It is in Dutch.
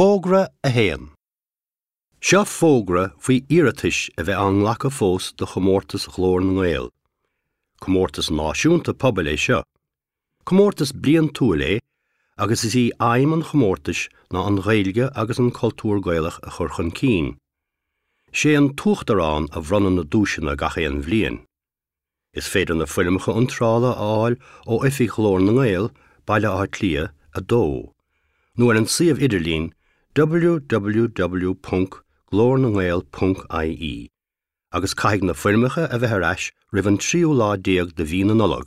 Fógra a héan. Seo fógra faoi iritis a bheith an lecha fós do chomórtas chlór na ghil. Commórtas náisiúnta poblbal é seo. Commórtas blion túlé agus aim an chomórtas ná an réilge agus an cultúr gaiilech a churchan cín. sé an tuachtarrán a bhrannan na dúisina an. Is féidir na filmcha antrála áil ó ifi chlór na ghil bailile á lia a dó. Nuair an siomh www.glónahil.ai agus caiig na fuimecha a bheitthreis rimhan tríú ládíag de bhí an nolog.